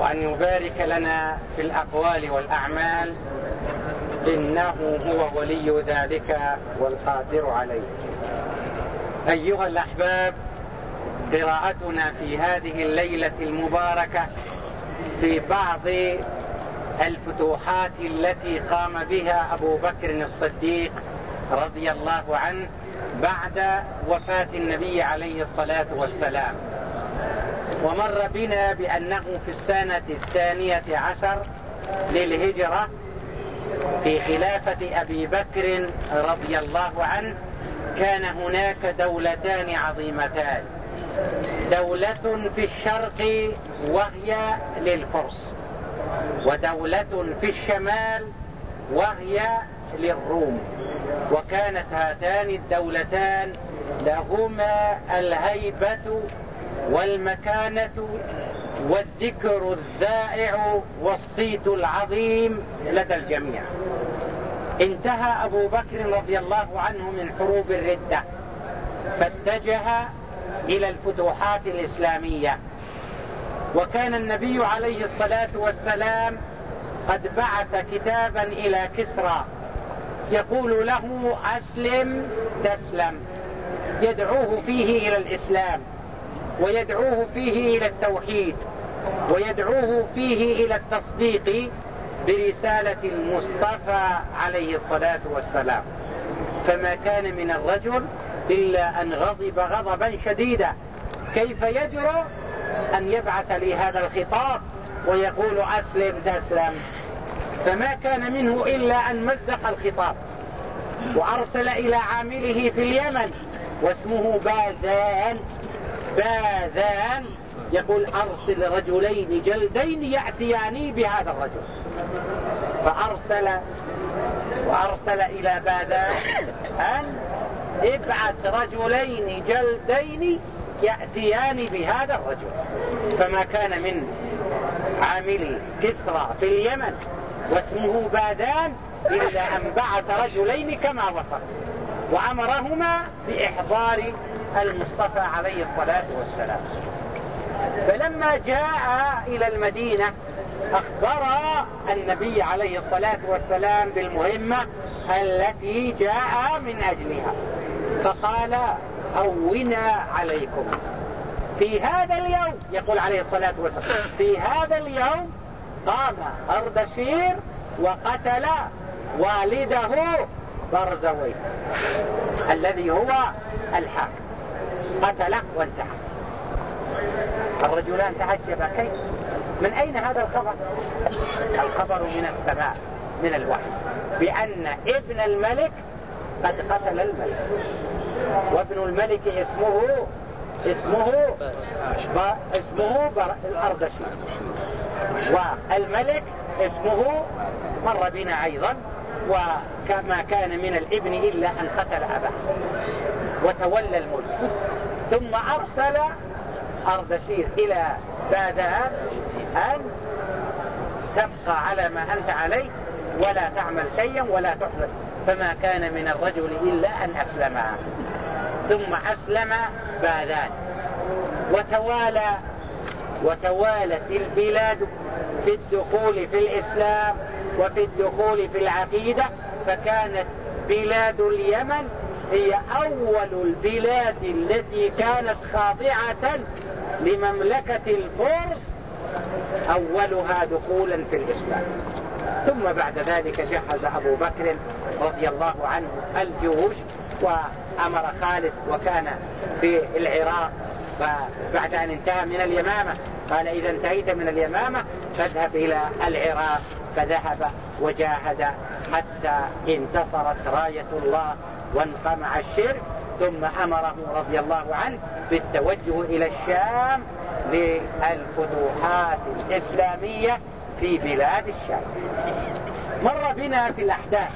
وأن يبارك لنا في الأقوال والأعمال إنه هو ولي ذلك والقادر عليه. أيها الأحباب قراءتنا في هذه الليلة المباركة في بعض الفتوحات التي قام بها أبو بكر الصديق رضي الله عنه بعد وفاة النبي عليه الصلاة والسلام. ومر بنا بأنه في السنة الثانية عشر للهجرة في خلافة أبي بكر رضي الله عنه كان هناك دولتان عظيمتان. دولة في الشرق وهي للفرس ودولة في الشمال وهي للروم. وكانت هاتان الدولتان لهما الهيبة والمكانة والذكر الذائع والصيت العظيم لدى الجميع. انتهى أبو بكر رضي الله عنه من حروب الردة فاتجه إلى الفتوحات الإسلامية. وكان النبي عليه الصلاة والسلام قد بعث كتابا إلى كسرى يقول له أسلم تسلم يدعوه فيه إلى الإسلام. ويدعوه فيه إلى التوحيد ويدعوه فيه إلى التصديق برسالة المصطفى عليه الصلاة والسلام. فما كان من الرجل إلا أن غضب غضبا شديدا. كيف يجرؤ أن يبعث لي هذا الخطاب ويقول أسلم تسلم؟ فما كان منه إلا أن مزق الخطاب وأرسل إلى عامله في اليمن واسمه باذان باذان يقول أرسل رجلين جلدين يأتياني بهذا الرجل. فأرسل وأرسل إلى باذان أن ابعث رجلين جلدين يأتيان بهذا الرجل. فما كان من عامل كسرى في اليمن واسمه بادان إلا أن بعث رجلين كما وصف. وأمرهما بإحضار المصطفى عليه الصلاة والسلام. فلما جاء إلى المدينة أخبر النبي عليه الصلاة والسلام بالمهمة التي جاء من أجلها. فقال هونا عليكم. في هذا اليوم؟ يقول عليه الصلاة والسلام. في هذا اليوم قام أردشير وقتل والده برزوي الذي هو الحاكم. قتله وانتهى الرجلان تعجبا كيف؟ من أين هذا الخبر؟ الخبر من السماء من الوحي. بأن ابن الملك قد قتل الملك. وابن الملك اسمه اسمه اسمه الأردشي. والملك اسمه مر بنا أيضا. وكما كان من الإبن إلا أن قتل أباه. وتولى الملك. ثم أرسل أردشير إلى بادان أن تبقى على ما أنت عليه ولا تعمل شيئا ولا تحدث. فما كان من الرجل إلا أن أسلم. ثم أسلم بادان وتوالى وتوالت البلاد في الدخول في الإسلام. وفي الدخول في العقيدة فكانت بلاد اليمن هي أول البلاد التي كانت خاضعة لمملكة الفرس أولها دخولا في الإسلام. ثم بعد ذلك جهز أبو بكر رضي الله عنه الجيوش وأمر خالد وكان في العراق. فبعد أن انتهى من اليمامة قال إذا انتهيت من اليمامة فاذهب إلى العراق. فذهب وجاهد حتى انتصرت راية الله وانقمع الشرك ثم أمره رضي الله عنه بالتوجه إلى الشام للفتوحات الإسلامية في بلاد الشام. مر بنا في الأحداث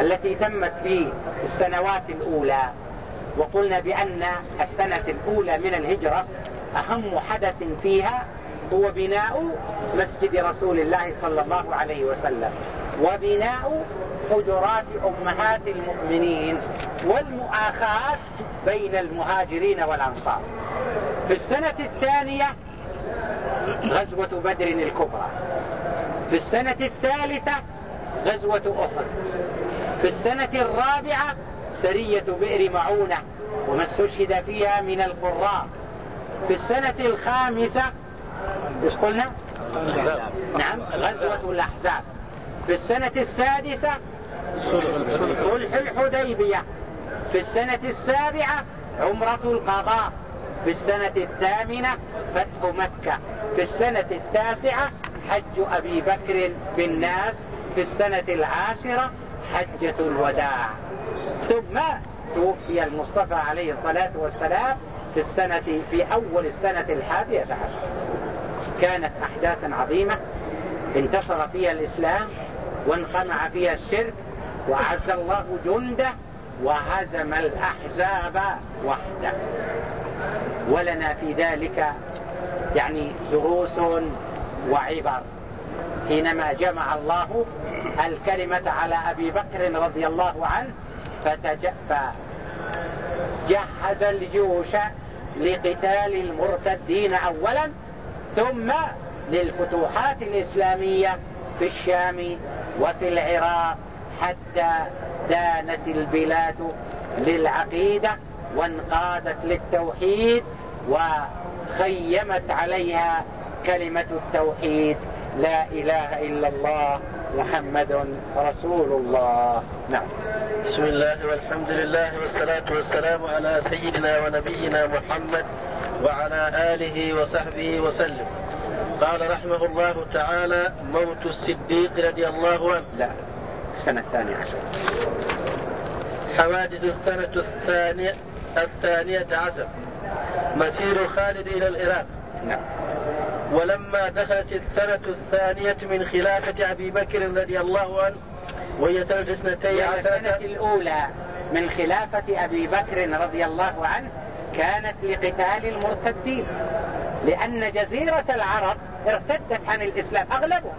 التي تمت في السنوات الأولى وقلنا بأن السنة الأولى من الهجرة أهم حدث فيها هو بناء مسجد رسول الله صلى الله عليه وسلم. وبناء حجرات أمهات المؤمنين والمؤاخاة بين المهاجرين والأنصار. في السنة الثانية غزوة بدر الكبرى. في السنة الثالثة غزوة أحد. في السنة الرابعة سرية بئر معونة وما استشهد فيها من القراء. في السنة الخامسة إيش قلنا؟ نعم. غزوة الأحزاب. في السنة السادسة صلح الحديبية. في السنة السابعة عمرة القضاء. في السنة الثامنة فتح مكة. في السنة التاسعة حج أبي بكر بالناس. في السنة العاشرة حجة الوداع. ثم توفي المصطفى عليه الصلاة والسلام في السنة في أول السنة الحادية عشر. كانت أحداثا عظيمة انتصر فيها الإسلام وانقمع فيها الشرك وأعز الله جنده وهزم الأحزاب وحده. ولنا في ذلك يعني دروس وعبر. حينما جمع الله الكلمة على أبي بكر رضي الله عنه فجهز الجيوش لقتال المرتدين أولا ثم للفتوحات الإسلامية في الشام وفي العراق حتى دانت البلاد للعقيدة وانقادت للتوحيد وخيمت عليها كلمة التوحيد. لا إله إلا الله محمد رسول الله. نعم. بسم الله والحمد لله والصلاة والسلام على سيدنا ونبينا محمد وعلى آله وصحبه وسلم. قال رحمه الله تعالى موت الصديق رضي الله عنه. لا السنة الثانية عشر. حوادث السنة الثانية الثانية عشر. مسير خالد إلى العراق. نعم. ولما دخلت السنة الثانية من خلافة أبي بكر رضي الله عنه وهي سنة اثنتي عشرة السنة عشرة. الأولى من خلافة أبي بكر رضي الله عنه كانت لقتال المرتدين. لأن جزيرة العرب ارتدت عن الإسلام أغلبهم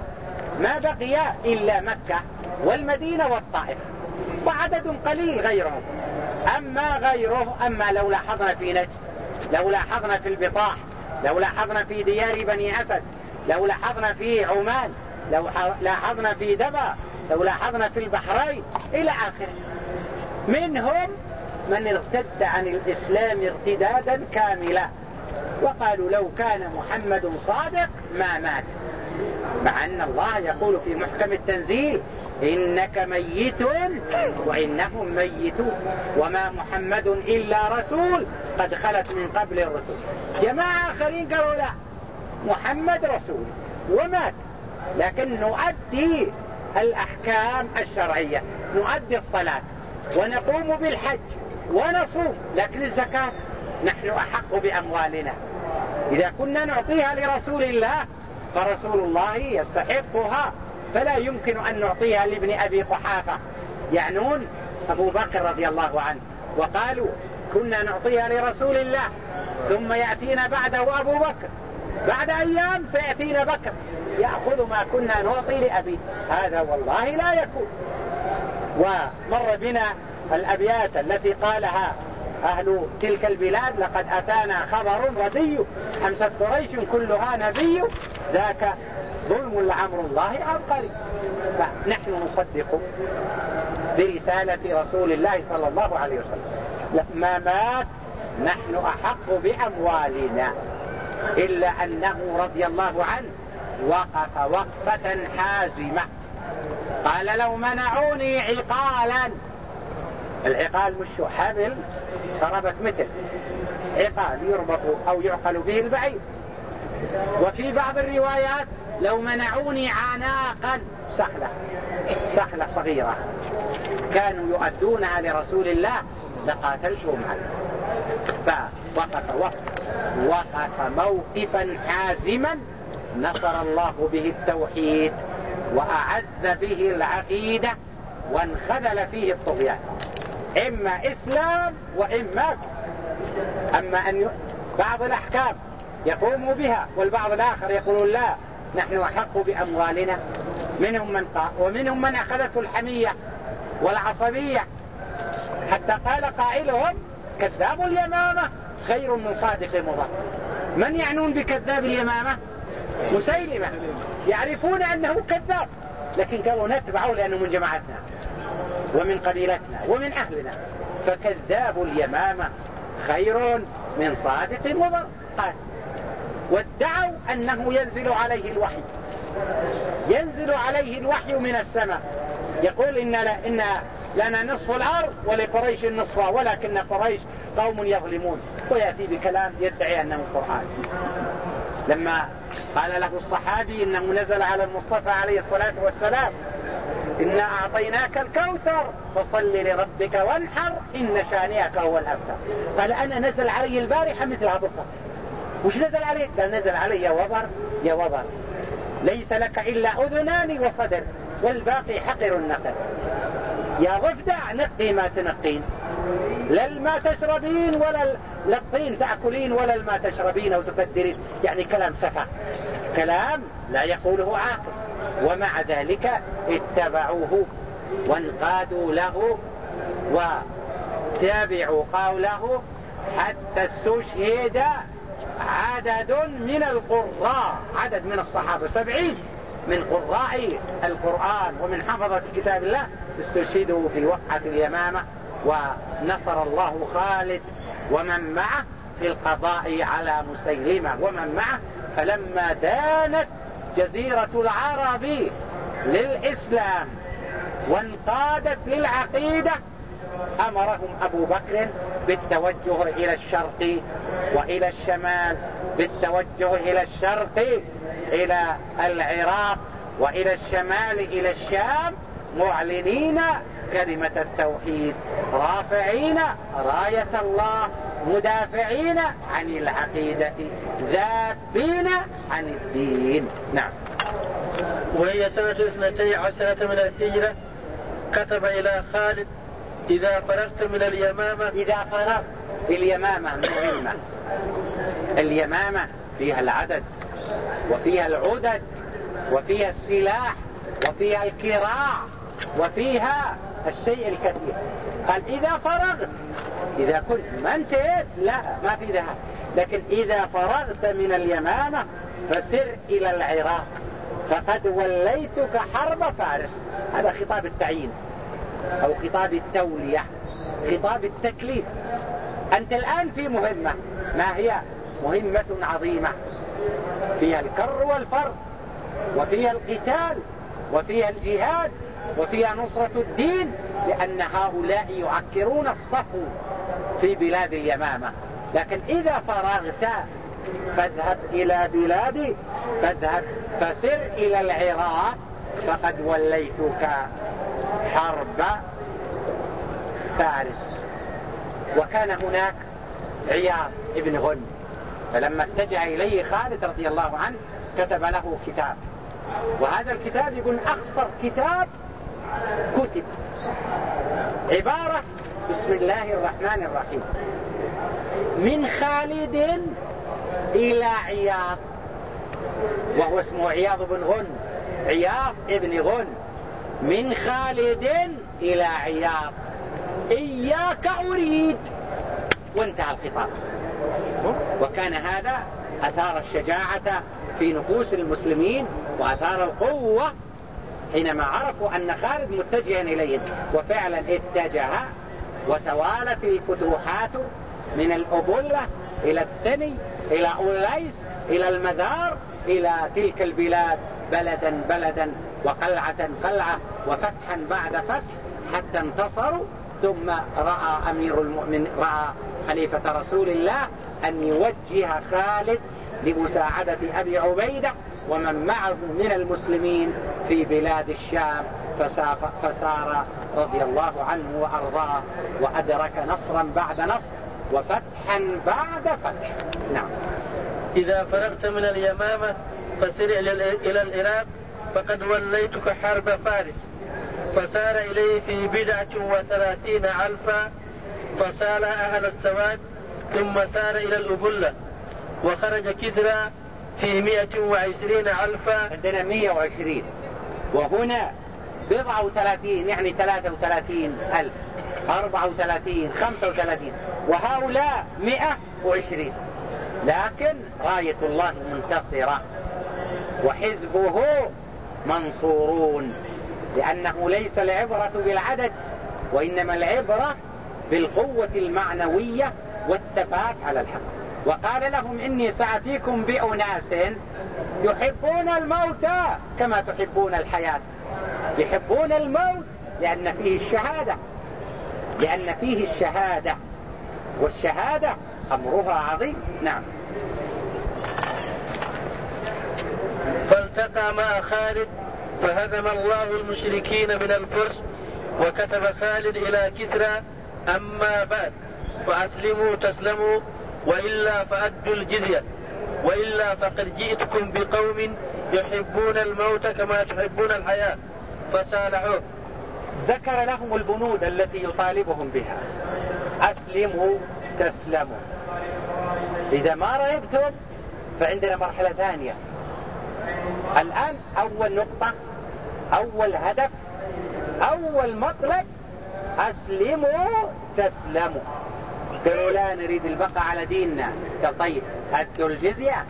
ما بقي إلا مكة والمدينة والطائف وعدد قليل غيرهم. أما غيره أما لو لاحظنا في نجد لو لاحظنا في البطاح لو لاحظنا في ديار بني أسد لو لاحظنا في عمان لو لاحظنا في دبا لو لاحظنا في البحرين إلى آخره. منهم من ارتد عن الإسلام ارتدادا كاملا وقالوا لو كان محمد صادق ما مات. مع أن الله يقول في محكم التنزيل إنك ميت وإنهم ميتون وما محمد إلا رسول قد خلت من قبل الرسول. جماعة آخرين قالوا لا محمد رسول ومات. لكن نؤدي الأحكام الشرعية نؤدي الصلاة ونقوم بالحج. ونصوم لكن الزكاة نحن أحق بأموالنا. إذا كنا نعطيها لرسول الله فرسول الله يستحقها. فلا يمكن أن نعطيها لابن أبي قحافة. يعنون أبو بكر رضي الله عنه. وقالوا كنا نعطيها لرسول الله. ثم يأتينا بعده أبو بكر. بعد أيام سيأتينا بكر. يأخذ ما كنا نعطي لأبي هذا والله لا يكون. ومر بنا الأبيات التي قالها أهل تلك البلاد لقد أتانا خبر ردي أمست قريش كلها نبي ذاك ظلم لعمر الله عبقري فنحن نصدق برسالة رسول الله صلى الله عليه وسلم. لما مات نحن أحق بأموالنا إلا أنه رضي الله عنه وقف وقفة حازمة. قال لو منعوني عقالا العقال مش حبل ضربت مثل عقال يربط أو يعقل به البعير. وفي بعض الروايات لو منعوني عناقا سحلة سحلة صغيرة. كانوا يؤدونها لرسول الله لقاتلتهم عنه فوقف وقف وقف موقفا حازما. نصر الله به التوحيد وأعز به العقيدة وانخذل فيه الطغيان. إما إسلام وإما أما أن. بعض الأحكام يقوموا بها والبعض الآخر يقولون لا نحن أحق بأموالنا. منهم من قال ومنهم من أخذته الحمية والعصبية. حتى قال قائلهم كذاب اليمامة خير من صادق مضر. من يعنون بكذاب اليمامة؟ مسيلمة. يعرفون أنه كذاب لكن قالوا نتبعه لأنه من جماعتنا. ومن قبيلتنا ومن أهلنا. فكذاب اليمامة خير من صادق مضر قال وادعوا أنه ينزل عليه الوحي. ينزل عليه الوحي من السماء. يقول إن, لا إن لنا نصف الأرض ولقريش النصف ولكن قريش قوم يظلمون. ويأتي بكلام يدعي أنه القرآن لما قال له الصحابي إنه نزل على المصطفى عليه الصلاة والسلام إنا أعطيناك الكوثر. فصل لربك وانحر. إن شانئك هو الأبتر. قال أنا نزل علي البارحة مثل هذا وش نزل عليه قال نزل علي يا وضر يا وضر ليس لك إلا أذنان وصدر والباقي حقر النقل يا ضفدع نقي ما تنقين. لا الماء تشربين ولا الطين تأكلين ولا الماء تشربين أو تكدرين يعني كلام سفه. كلام لا يقوله عاقل. ومع ذلك اتبعوه وانقادوا له وتابعوا قوله حتى استشهد عدد من القراء عدد من الصحابة سبعين من قراء القرآن. ومن حفظة كتاب الله استشهدوا في وقعة اليمامة ونصر الله خالد ومن معه في القضاء على مسيلمة ومن معه فلما دانت جزيرة العرب للإسلام وانقادت للعقيدة. أمرهم أبو بكر بالتوجه إلى الشرق وإلى الشمال بالتوجه إلى الشرق إلى العراق وإلى الشمال إلى الشام. معلنين كلمة التوحيد رافعين راية الله مدافعين عن العقيدة ذابين عن الدين. نعم. وهي سنة اثنتي عشرة من الهجرة. كتب إلى خالد إذا فرغت من اليمامة إذا فرغت اليمامة مهمة اليمامة فيها العدد وفيها العدد وفيها السلاح وفيها الكراع. وفيها الشيء الكثير. قال إذا فرغت إذا كنت ما انتهيت لا ما في ذهاب. لكن إذا فرغت من اليمامة فسر إلى العراق. فقد وليتك حرب فارس. هذا خطاب التعيين أو خطاب التولية خطاب التكليف. أنت الآن في مهمة. ما هي؟ مهمة عظيمة. فيها الكر والفر وفيها القتال وفيها الجهاد. وفيها نصرة الدين لأن هؤلاء يعكرون الصفو في بلاد اليمامة. لكن إذا فرغت فاذهب إلى بلادي فاذهب فسر إلى العراق. فقد وليتك حرب فارس. وكان هناك عياض ابن غن. فلما اتجه إليه خالد رضي الله عنه كتب له كتاب. وهذا الكتاب يقول أخصر كتاب كتب. عبارة بسم الله الرحمن الرحيم. من خالد إلى عياض. وهو اسمه عياض بن غن. عياض ابن غن. من خالد إلى عياض. إياك أريد. وانتهى الخطاب. وكان هذا أثار الشجاعة في نفوس المسلمين وأثار القوة حينما عرفوا أن خالد متجها إليهم وفعلا اتجه وتوالت الفتوحات من الأبلة إلى الثني إلى أوليس إلى المذار إلى تلك البلاد بلدا بلدا وقلعة قلعة وفتحا بعد فتح حتى انتصروا. ثم رأى أمير المؤمن رأى خليفة رسول الله أن يوجه خالد لمساعدة أبي عبيدة. ومن معه من المسلمين في بلاد الشام فسار رضي الله عنه وأرضاه وأدرك نصرا بعد نصر وفتحا بعد فتح. نعم. إذا فرغت من اليمامة فسر إلى العراق فقد وليتك حرب فارس. فسار إليه في بدعة وثلاثين ألفا فسال أهل السواد ثم سار إلى الأبلة. وخرج كثرى في مئة وعشرين ألفا. عندنا مئة وعشرين. وهنا بضعة وثلاثين يعني ثلاثة وثلاثين ألف. أربعة وثلاثين خمسة وثلاثين. وهؤلاء مئة وعشرين. لكن راية الله منتصرة. وحزبه منصورون. لأنه ليس العبرة بالعدد وإنما العبرة بالقوة المعنوية والثبات على الحق. وقال لهم إني سأتيكم بأناس يحبون الموت كما تحبون الحياة. يحبون الموت لأن فيه الشهادة. لأن فيه الشهادة. والشهادة أمرها عظيم. نعم. فالتقى مع خالد فهزم الله المشركين من الفرس وكتب خالد إلى كسرى أما بعد. فأسلموا تسلموا. وإلا فأدوا الجزية وإلا فقد جئتكم بقوم يحبون الموت كما تحبون الحياة فصالحوه ذكر لهم البنود التي يطالبهم بها. أسلموا تسلموا. إذا ما رغبتم فعندنا مرحلة ثانية. الآن أول نقطة أول هدف أول مطلب أسلموا تسلموا. قالوا لا نريد البقاء على ديننا. قال طيب أدوا الجزية.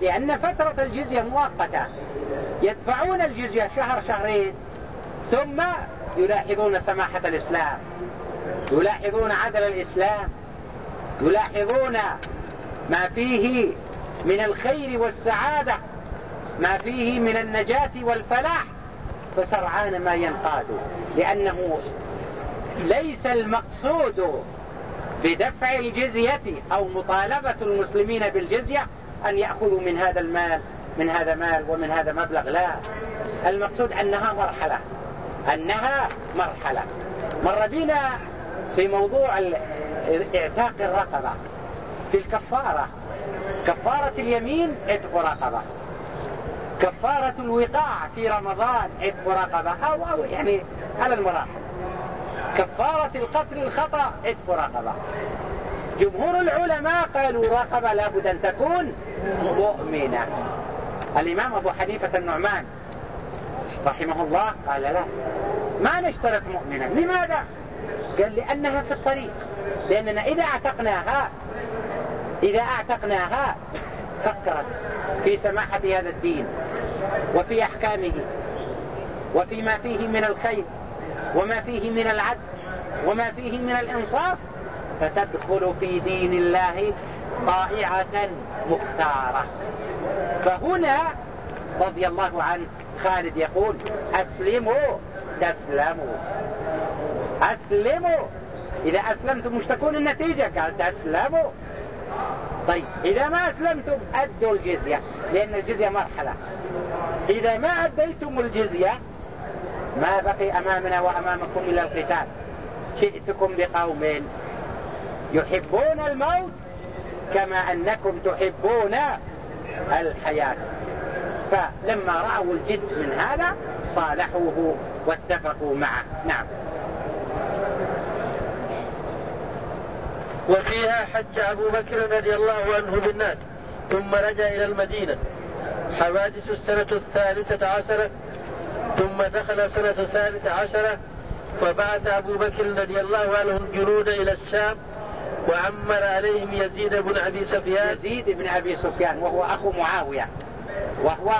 لأن فترة الجزية مؤقتة. يدفعون الجزية شهر شهرين ثم يلاحظون سماحة الإسلام. يلاحظون عدل الإسلام. يلاحظون ما فيه من الخير والسعادة ما فيه من النجاة والفلاح. فسرعان ما ينقادوا لأنه ليس المقصود بدفع الجزية أو مطالبة المسلمين بالجزية أن يأخذوا من هذا المال من هذا مال ومن هذا مبلغ لا. المقصود أنها مرحلة أنها مرحلة. مر بنا في موضوع إعتاق الرقبة في الكفارة. كفارة اليمين عتق رقبة. كفارة الوقاع في رمضان عتق رقبة أو, أو يعني على المراحل. كفارة القتل الخطأ عتق رقبة جمهور العلماء قالوا رقبة لابد أن تكون مؤمنة. الإمام أبو حنيفة النعمان رحمه الله قال لا ما نشترط مؤمنة. لماذا؟ قال لأنها في الطريق. لأننا إذا أعتقناها إذا أعتقناها فكرت في سماحة هذا الدين وفي أحكامه وفيما فيه من الخير وما فيه من العدل وما فيه من الإنصاف فتدخل في دين الله طائعة مختارة. فهنا رضي الله عنه خالد يقول أسلموا تسلموا. أسلموا. إذا أسلمتم مش تكون النتيجة؟ قال تسلموا. طيب إذا ما أسلمتم أدوا الجزية لأن الجزية مرحلة. إذا ما أديتم الجزية ما بقي أمامنا وأمامكم إلا القتال. جئتكم بقوم يحبون الموت كما أنكم تحبون الحياة. فلما رأوا الجد من هذا صالحوه واتفقوا معه. نعم. وفيها حج أبو بكر رضي الله عنه بالناس ثم رجع إلى المدينة. حوادث السنة الثالثة عشرة ثم دخل سنة الثالثة عشرة فبعث أبو بكر رضي الله عنه الجنود إلى الشام وعمر عليهم يزيد بن أبي سفيان. يزيد بن أبي سفيان وهو أخو معاوية وهو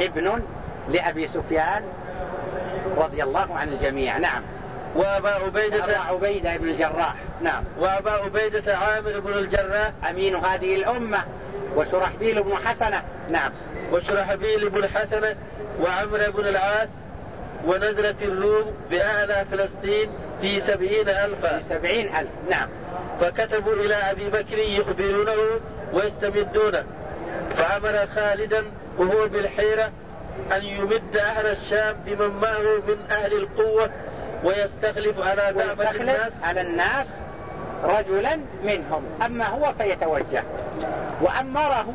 ابن لأبي سفيان رضي الله عن الجميع. نعم. وأبا عبيدة أبا عبيدة بن الجراح. نعم. وأبا عبيدة عامر بن الجراح. أمين هذه الأمة. وشرحبيل بن حسنة. نعم. وشرحبيل بن حسنة وعمر بن العاس ونزلت الروم بأعلى فلسطين في سبعين ألفا. في سبعين ألف. نعم. فكتبوا إلى أبي بكر يخبرونه ويستمدونه. فأمر خالدا وهو بالحيرة أن يمد أهل الشام بمن معه من أهل القوة ويستخلف على دعوة الناس. على الناس رجلا منهم. أما هو فيتوجه. وأمره.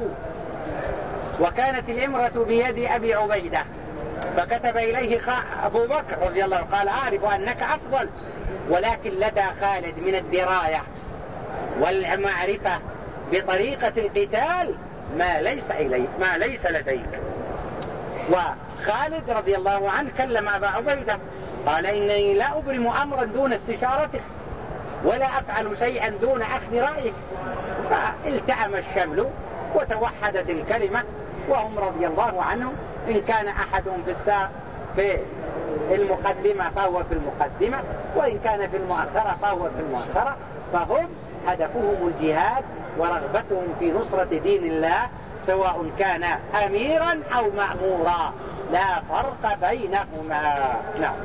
وكانت الإمرة بيد أبي عبيدة. فكتب إليه أبو بكر رضي الله عنه قال أعرف أنك أفضل ولكن لدى خالد من الدراية والمعرفة بطريقة القتال ما ليس إليك ما ليس لديك. وخالد رضي الله عنه كلم أبا عبيدة قال إني لا أبرم أمرا دون استشارتك. ولا أفعل شيئا دون أخذ رأيك فالتأم الشمل وتوحدت الكلمة وهم رضي الله عنهم. إن كان أحدهم في الساق في المقدمة فهو في المقدمة وإن كان في المؤخرة فهو في المؤخرة. فهم هدفهم الجهاد ورغبتهم في نصرة دين الله سواء كان أميرا أو مأمورا. لا فرق بينهما. نعم.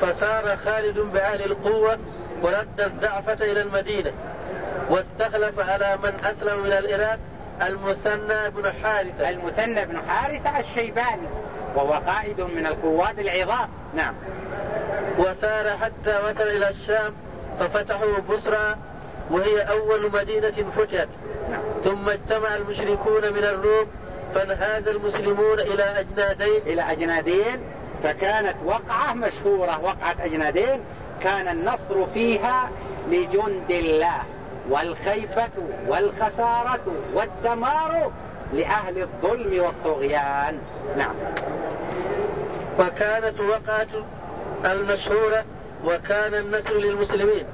فسار خالد بأهل القوة ورد الضعفة إلى المدينة واستخلف على من أسلم من العراق المثنى بن حارثة. المثنى بن حارثة الشيباني وهو قائد من القواد العظام. نعم. وسار حتى وصل إلى الشام ففتحوا بصرى وهي أول مدينة فتحت. نعم. ثم اجتمع المشركون من الروم فانهاز المسلمون إلى أجنادين. إلى أجنادين فكانت وقعة مشهورة وقعة أجنادين كان النصر فيها لجند الله والخيفة والخسارة والدمار لأهل الظلم والطغيان. نعم. وكانت وقعة المشهورة وكان النصر للمسلمين.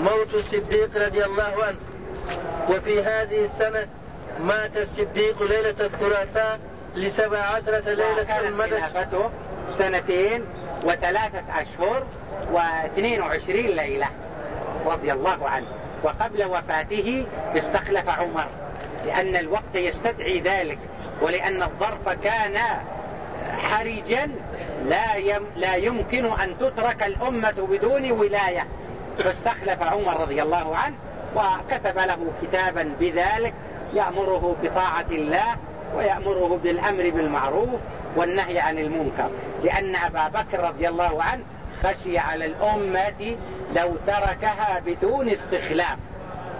موت الصديق رضي الله عنه. وفي هذه السنة مات الصديق ليلة الثلاثاء لسبع عشرة ليلة مدت سنتين وثلاثة أشهر واثنين وعشرين ليلة رضي الله عنه. وقبل وفاته استخلف عمر لأن الوقت يستدعي ذلك ولأن الظرف كان حرجا لا يم لا يمكن أن تترك الأمة بدون ولاية. فاستخلف عمر رضي الله عنه وكتب له كتابا بذلك يأمره بطاعة الله ويأمره بالأمر بالمعروف والنهي عن المنكر. لأن أبا بكر رضي الله عنه خشي على الأمة لو تركها بدون استخلاف.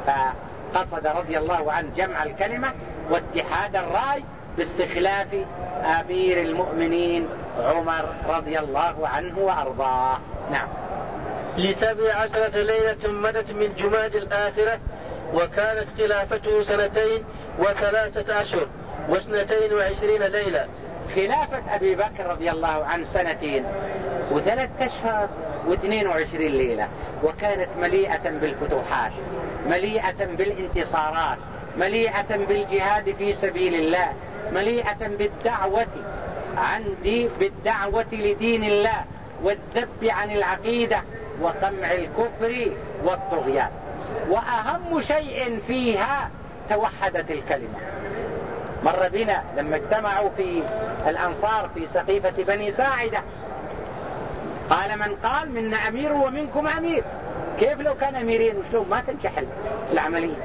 فقصد رضي الله عنه جمع الكلمة واتحاد الرأي باستخلاف أمير المؤمنين عمر رضي الله عنه وأرضاه. نعم. لسبع عشرة ليلة مدت من جماد الآخرة وكانت خلافته سنتين وثلاثة أشهر. واثنتين وعشرين ليلة. خلافة أبي بكر رضي الله عنه سنتين وثلاث أشهر واثنين وعشرين ليلة. وكانت مليئة بالفتوحات مليئة بالانتصارات مليئة بالجهاد في سبيل الله مليئة بالدعوة عندي بالدعوة لدين الله والذب عن العقيدة وقمع الكفر والطغيان. وأهم شيء فيها توحدت الكلمة. مر بنا لما اجتمعوا في الأنصار في سقيفة بني ساعدة. قال من قال منا أمير ومنكم أمير. كيف لو كان أميرين؟ وشلون؟ ما تنجح العملية.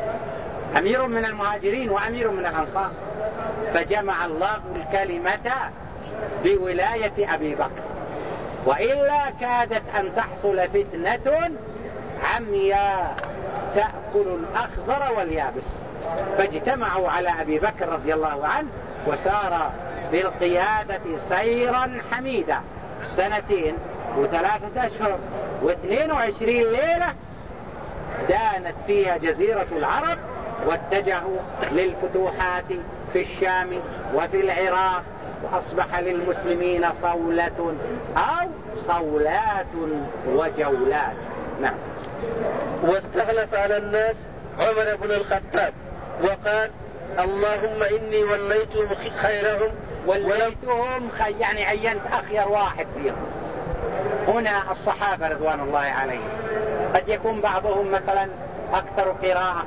أمير من المهاجرين وأمير من الأنصار. فجمع الله الكلمة بولاية أبي بكر. وإلا كادت أن تحصل فتنة عمياء تأكل الأخضر واليابس. فاجتمعوا على أبي بكر رضي الله عنه وسار بالقيادة سيرا حميدا. سنتين وثلاثة أشهر واثنين وعشرين ليلة دانت فيها جزيرة العرب واتجهوا للفتوحات في الشام وفي العراق وأصبح للمسلمين صولة أو صولات وجولات. نعم. واستغلف على الناس عمر بن الخطاب. وقال اللهم إني وليتهم خيرهم وليتهم خي يعني عينت أخير واحد فيهم. هنا الصحابة رضوان الله عليهم. قد يكون بعضهم مثلا أكثر قراءة.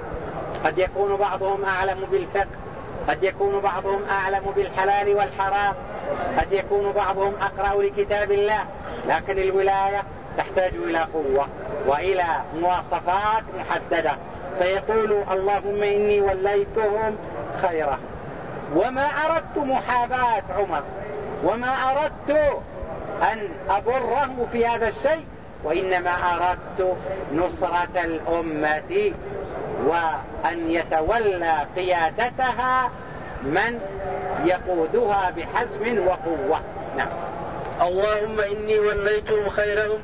قد يكون بعضهم أعلم بالفقه. قد يكون بعضهم أعلم بالحلال والحرام. قد يكون بعضهم أقرأ لكتاب الله. لكن الولاية تحتاج إلى قوة وإلى مواصفات محددة. فيقول اللهم إني وليتهم خيرا. وما أردت محاباة عمر. وما أردت أن أضره في هذا الشيء. وإنما أردت نصرة الأمة وأن يتولى قيادتها من يقودها بحزم وقوة. نعم. اللهم إني وليتهم خيرهم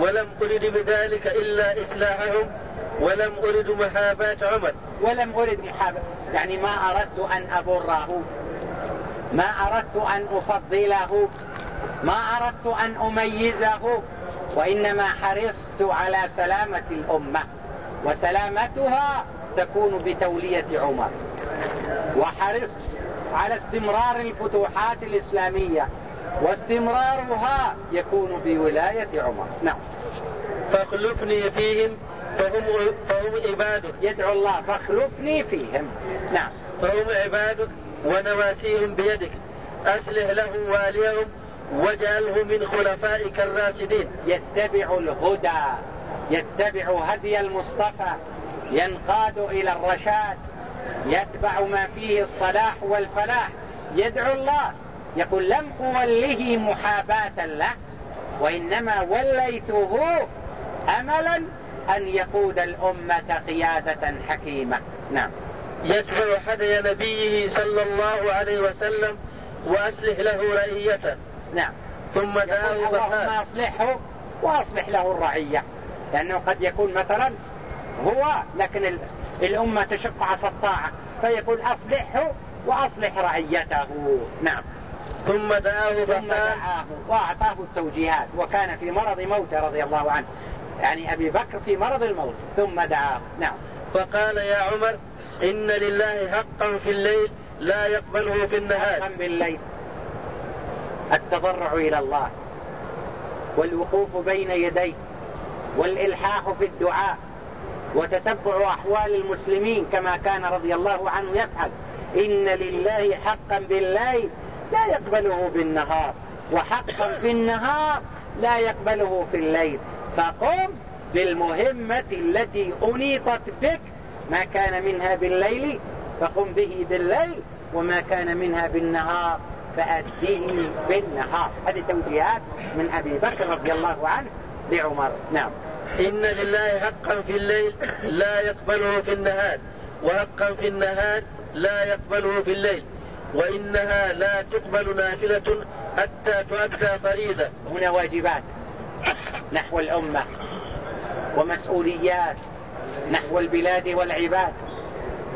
ولم أرد بذلك إلا إصلاحهم. ولم أرد محاباة عمر. ولم أرد محاباة. يعني ما أردت أن أبره ما أردت أن أفضله. ما أردت أن أميزه. وإنما حرصت على سلامة الأمة. وسلامتها تكون بتولية عمر. وحرصت على استمرار الفتوحات الإسلامية. واستمرارها يكون بولاية عمر. نعم. فاخلفني فيهم فهم, فهم عبادك يدعو الله فاخلفني فيهم. نعم. فهم عبادك ونواسيهم بيدك. أصلح لهم واليهم واجعله من خلفائك الراشدين. يتبع الهدى يتبع هدي المصطفى ينقاد إلى الرشاد يتبع ما فيه الصلاح والفلاح. يدعو الله. يقول لم أوله محاباة له وإنما وليته أملا أن يقود الأمة قيادة حكيمة. نعم. يتبع هدي نبيه صلى الله عليه وسلم وأصلح له رعيته. نعم. ثم دعاه اللهم أصلحه وأصلح له الرعية. لأنه قد يكون مثلا هو لكن الأمة تشق عصا الطاعة فيقول أصلحه وأصلح رعيته. نعم. ثم دعاه ثم دعاه وأعطاه التوجيهات وكان في مرض موته رضي الله عنه. يعني أبي بكر في مرض الموت ثم دعاه نعم. فقال يا عمر إن لله حقا في الليل لا يقبله في النهار. حقا بالليل التضرع إلى الله. والوقوف بين يديه. والإلحاح في الدعاء. وتتبع أحوال المسلمين كما كان رضي الله عنه يفعل. إن لله حقا بالليل لا يقبله بالنهار وحقا في النهار لا يقبله في الليل. فقم بالمهمة التي أنيطت بك. ما كان منها بالليل فقم به بالليل وما كان منها بالنهار فأديه بالنهار. هذه توجيهات من أبي بكر رضي الله عنه لعمر. نعم. إن لله حقا في الليل لا يقبله في النهار وحقا في النهار لا يقبله في الليل وإنها لا تقبل نافلة حتى تؤدى فريضة. هنا واجبات. نحو الأمة ومسؤوليات نحو البلاد والعباد.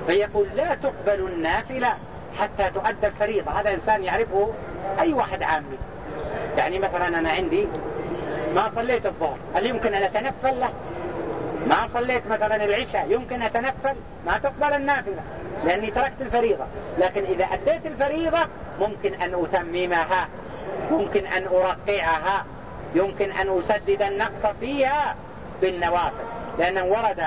فيقول لا تقبل النافلة حتى تؤدى الفريضة. هذا إنسان يعرفه أي واحد عامي. يعني مثلا أنا عندي ما صليت الظهر هل يمكن أن أتنفل له؟ ما صليت مثلا العشاء يمكن أتنفل؟ ما تقبل النافلة لأني تركت الفريضة. لكن إذا أديت الفريضة ممكن أن أتممها ممكن أن أرقعها. يمكن أن أسدد النقص فيها بالنوافل لأنه ورد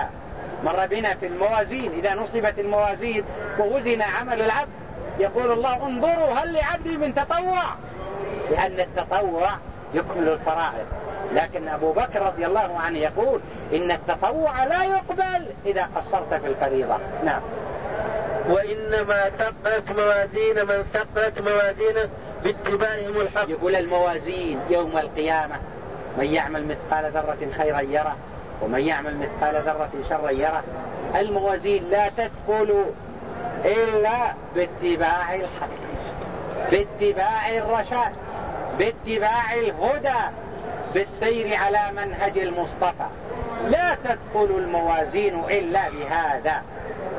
مر بنا في الموازين إذا نصبت الموازين ووزن عمل العبد يقول الله انظروا هل لعبدي من تطوع؟ لأن التطوع يكمل الفرائض. لكن أبو بكر رضي الله عنه يقول إن التطوع لا يقبل إذا قصرت في الفريضة. نعم. وإنما ثقلت موازين من ثقلت موازينه باتباعهم الحق يقول الموازين يوم القيامة من يعمل مثقال ذرة خيرا يره ومن يعمل مثقال ذرة شرا يره. الموازين لا تدخل إلا باتباع الحق باتباع الرشاد باتباع الهدى بالسير على منهج المصطفى. لا تدخل الموازين إلا بهذا.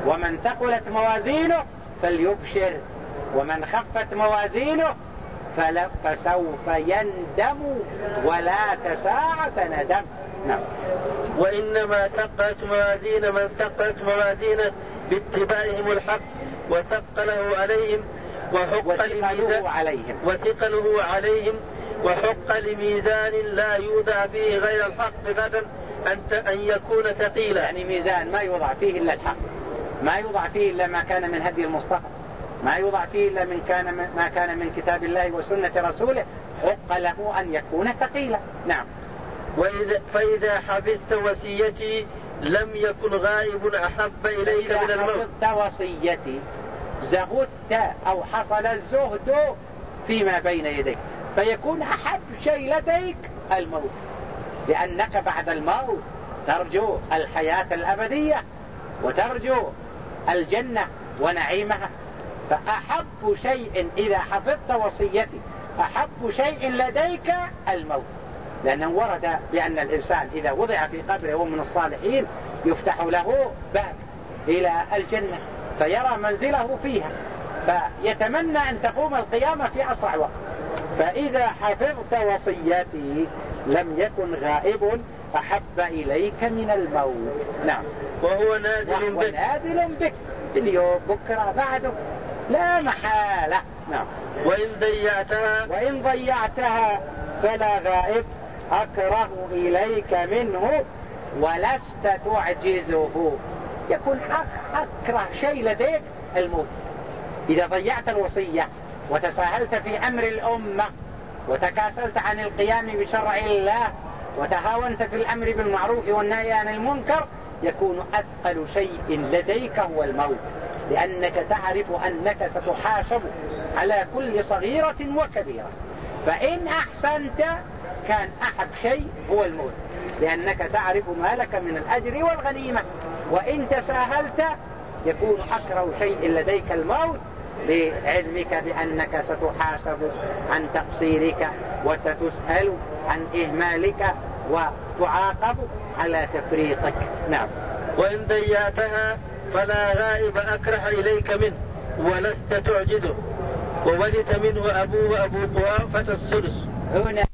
ومن ثقلت موازينه فليبشر ومن خفت موازينه فسوف يندم ولا تساعة ندم. نعم. وإنما ثقلت موازين من ثقلت موازينه باتباعهم الحق وثقله عليهم وحق لميزان عليهم. وثقله عليهم وحق لميزان لا يوضع فيه غير الحق غدا أن أن يكون ثقيلا. يعني ميزان ما يوضع فيه إلا الحق. ما يوضع فيه إلا ما كان من هدي المصطفى. ما يوضع فيه إلا من كان ما كان من كتاب الله وسنة رسوله حق له أن يكون ثقيلا. نعم. وإذا فإذا حفظت وصيتي لم يكن غائب أحب إليك من الموت. حفظت وصيتي زهدت أو حصل الزهد فيما بين يديك. فيكون أحب شيء لديك الموت. لأنك بعد الموت ترجو الحياة الأبدية وترجو الجنة ونعيمها. فأحب شيء إذا حفظت وصيتي. أحب شيء لديك الموت. لأنه ورد بأن الإنسان إذا وضع في قبره ومن الصالحين يفتح له باب إلى الجنة فيرى منزله فيها فيتمنى أن تقوم القيامة في أسرع وقت. فإذا حفظت وصيتي لم يكن غائب أحب إليك من الموت. نعم. وهو نازل وهو بك. نازل بك. اليوم بكرة بعده. لا محالة نعم. وإن ضيعتها؟ وإن ضيعتها فلا غائب. أكره إليك منه ولست تعجزه. يكون أكره شيء لديك الموت. إذا ضيعت الوصية وتساهلت في أمر الأمة وتكاسلت عن القيام بشرع الله وتهاونت في الأمر بالمعروف والنهي عن المنكر يكون أثقل شيء لديك هو الموت. لأنك تعرف أنك ستحاسب على كل صغيرة وكبيرة. فإن أحسنت كان أحد شيء هو الموت لأنك تعرف ما لك من الأجر والغنيمة. وإن تساهلت يكون أكره شيء لديك الموت لعلمك بأنك ستحاسب عن تقصيرك وستسأل عن إهمالك وتعاقب على تفريطك. نعم. وإن ضيعتها فلا غائب أكره إليك منه ولست تعجده وورث منه أبوه أبو قوافة السدس هنا